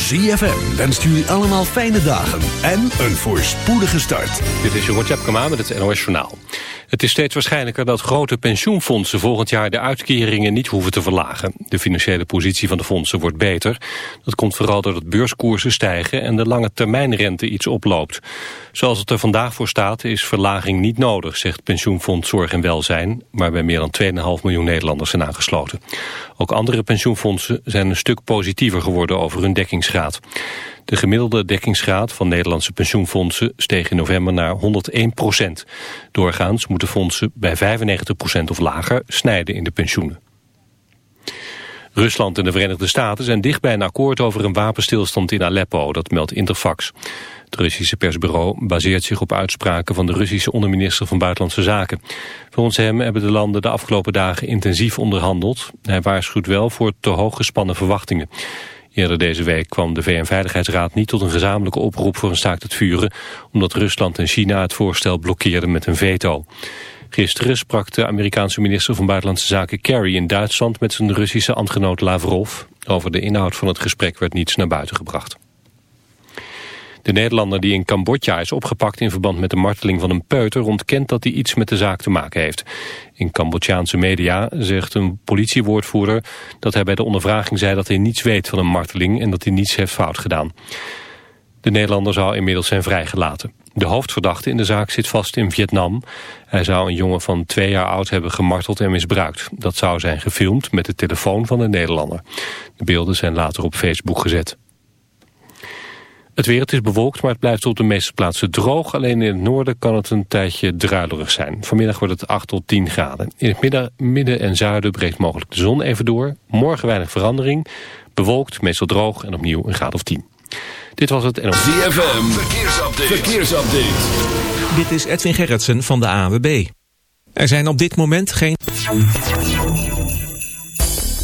ZFM wenst jullie allemaal fijne dagen en een voorspoedige start. Dit is Jeroen Tjepkema met het NOS Journaal. Het is steeds waarschijnlijker dat grote pensioenfondsen volgend jaar de uitkeringen niet hoeven te verlagen. De financiële positie van de fondsen wordt beter. Dat komt vooral doordat beurskoersen stijgen en de lange termijnrente iets oploopt. Zoals het er vandaag voor staat is verlaging niet nodig, zegt pensioenfonds Zorg en Welzijn, waarbij meer dan 2,5 miljoen Nederlanders zijn aangesloten. Ook andere pensioenfondsen zijn een stuk positiever geworden over hun dekkingsgraad. De gemiddelde dekkingsgraad van Nederlandse pensioenfondsen steeg in november naar 101 procent. Doorgaans moeten fondsen bij 95 procent of lager snijden in de pensioenen. Rusland en de Verenigde Staten zijn dicht bij een akkoord over een wapenstilstand in Aleppo, dat meldt Interfax. Het Russische persbureau baseert zich op uitspraken van de Russische onderminister van Buitenlandse Zaken. Volgens hem hebben de landen de afgelopen dagen intensief onderhandeld. Hij waarschuwt wel voor te hoog gespannen verwachtingen. Eerder deze week kwam de VN-veiligheidsraad niet tot een gezamenlijke oproep voor een staakt het vuren, omdat Rusland en China het voorstel blokkeerden met een veto. Gisteren sprak de Amerikaanse minister van Buitenlandse Zaken Kerry in Duitsland met zijn Russische ambtgenoot Lavrov. Over de inhoud van het gesprek werd niets naar buiten gebracht. De Nederlander die in Cambodja is opgepakt in verband met de marteling van een peuter ontkent dat hij iets met de zaak te maken heeft. In Cambodjaanse media zegt een politiewoordvoerder dat hij bij de ondervraging zei dat hij niets weet van een marteling en dat hij niets heeft fout gedaan. De Nederlander zou inmiddels zijn vrijgelaten. De hoofdverdachte in de zaak zit vast in Vietnam. Hij zou een jongen van twee jaar oud hebben gemarteld en misbruikt. Dat zou zijn gefilmd met de telefoon van de Nederlander. De beelden zijn later op Facebook gezet. Het weer, het is bewolkt, maar het blijft op de meeste plaatsen droog. Alleen in het noorden kan het een tijdje druilerig zijn. Vanmiddag wordt het 8 tot 10 graden. In het midden, midden en zuiden breekt mogelijk de zon even door. Morgen weinig verandering. Bewolkt, meestal droog en opnieuw een graad of 10. Dit was het NOS. ZFM, verkeersupdate. verkeersupdate. Dit is Edwin Gerritsen van de AWB. Er zijn op dit moment geen...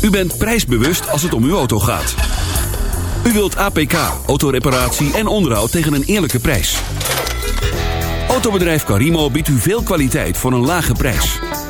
U bent prijsbewust als het om uw auto gaat. U wilt APK, autoreparatie en onderhoud tegen een eerlijke prijs. Autobedrijf Carimo biedt u veel kwaliteit voor een lage prijs.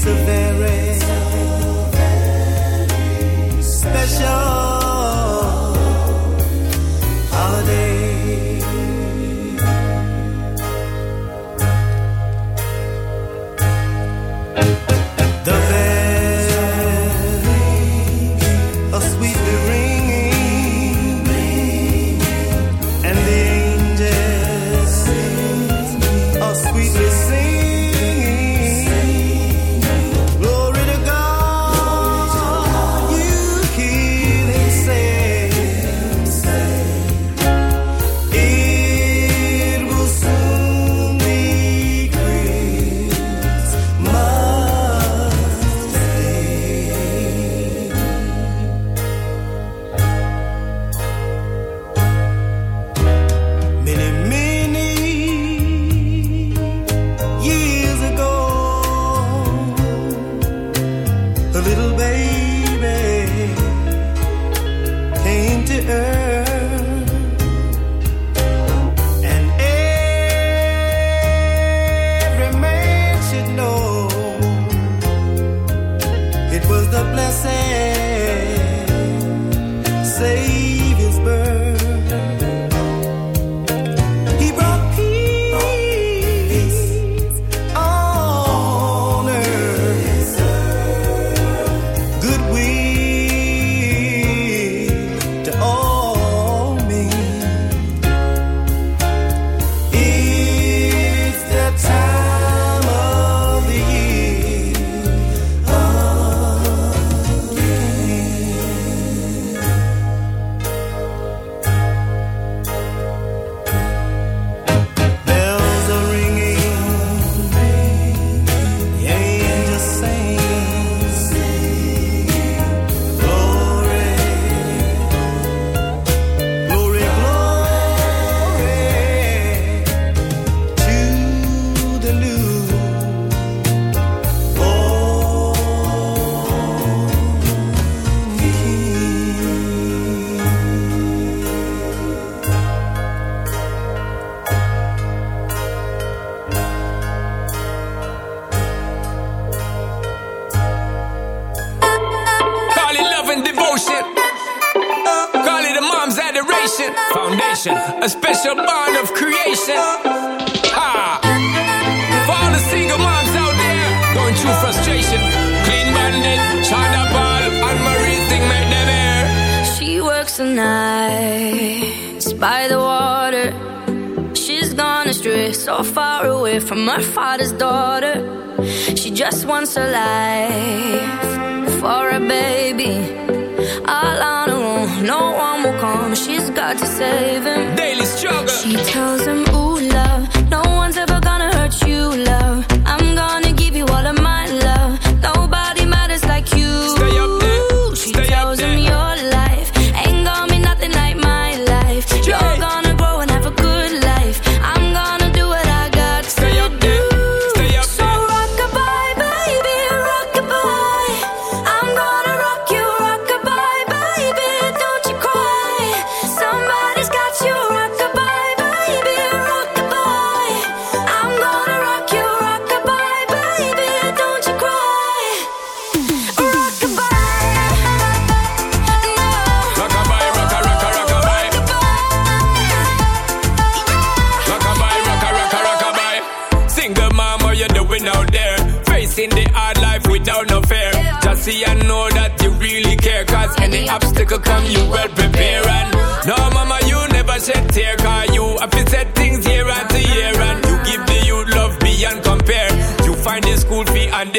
severe.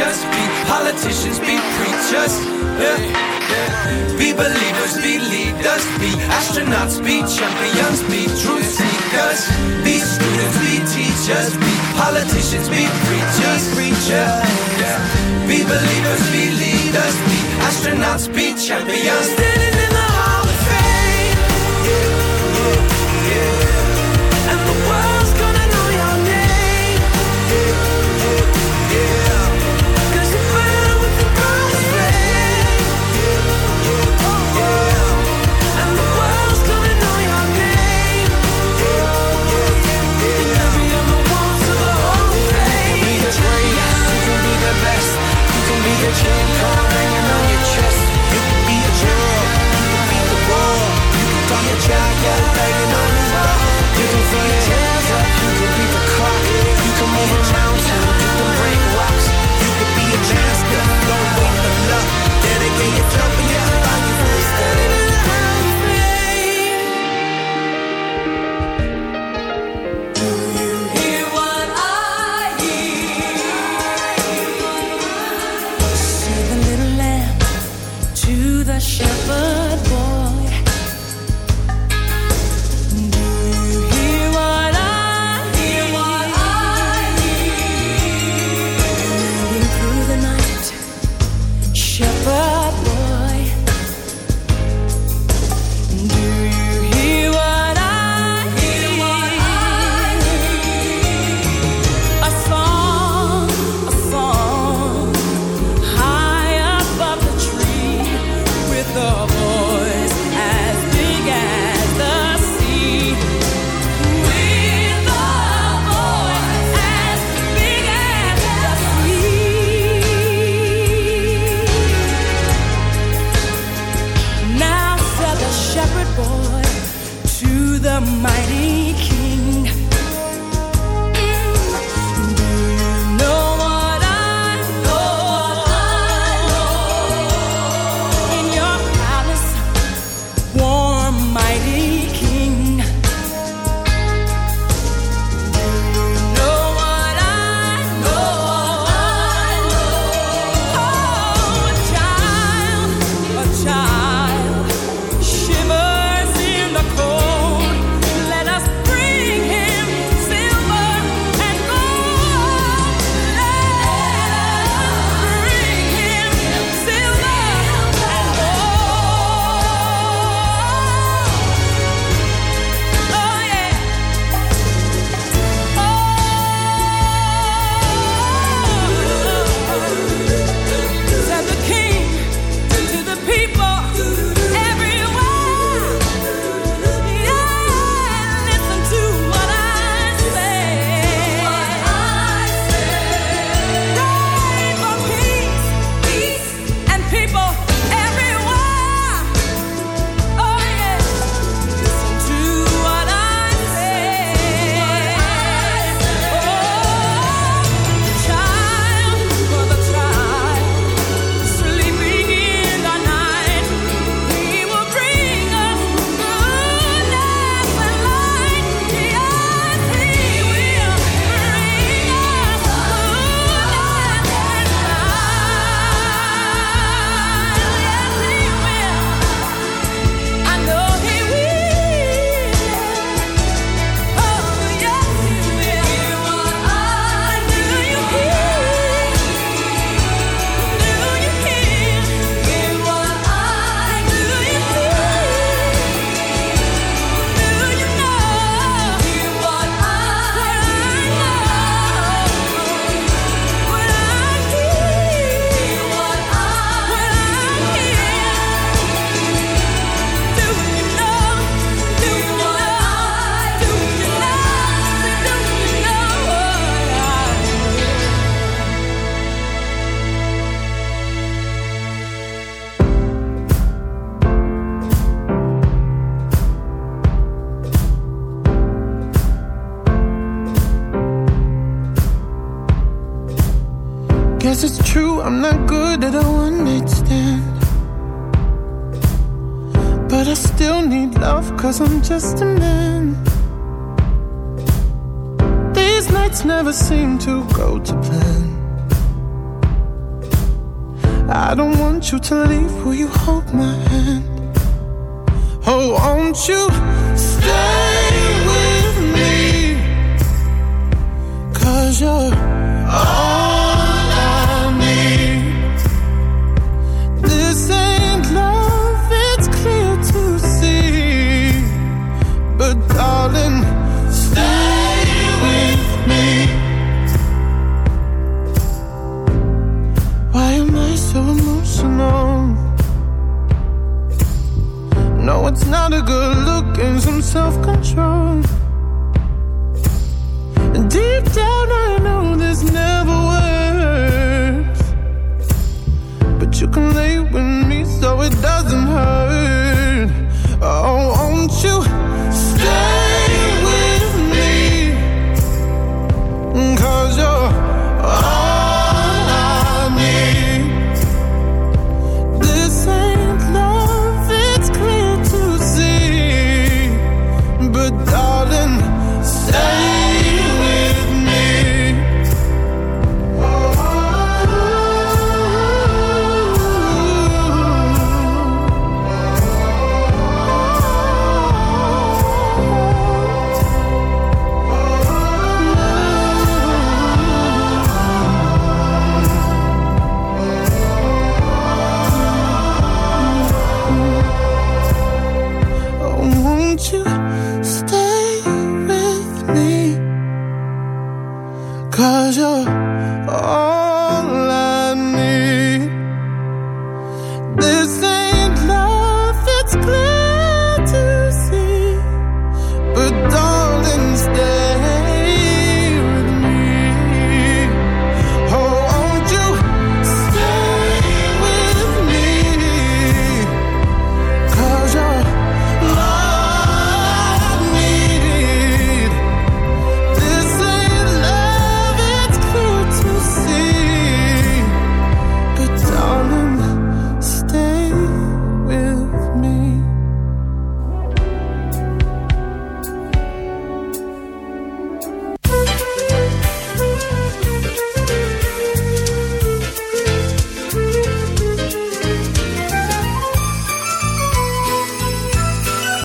be politicians, be preachers. Yeah. Be believers, be leaders, be astronauts, be champions, be truth seekers. Be students, be teachers, be politicians, be preachers, preachers. Yeah. Be believers, be leaders, be astronauts, be champions. Standing in the Hall of Fame. And It's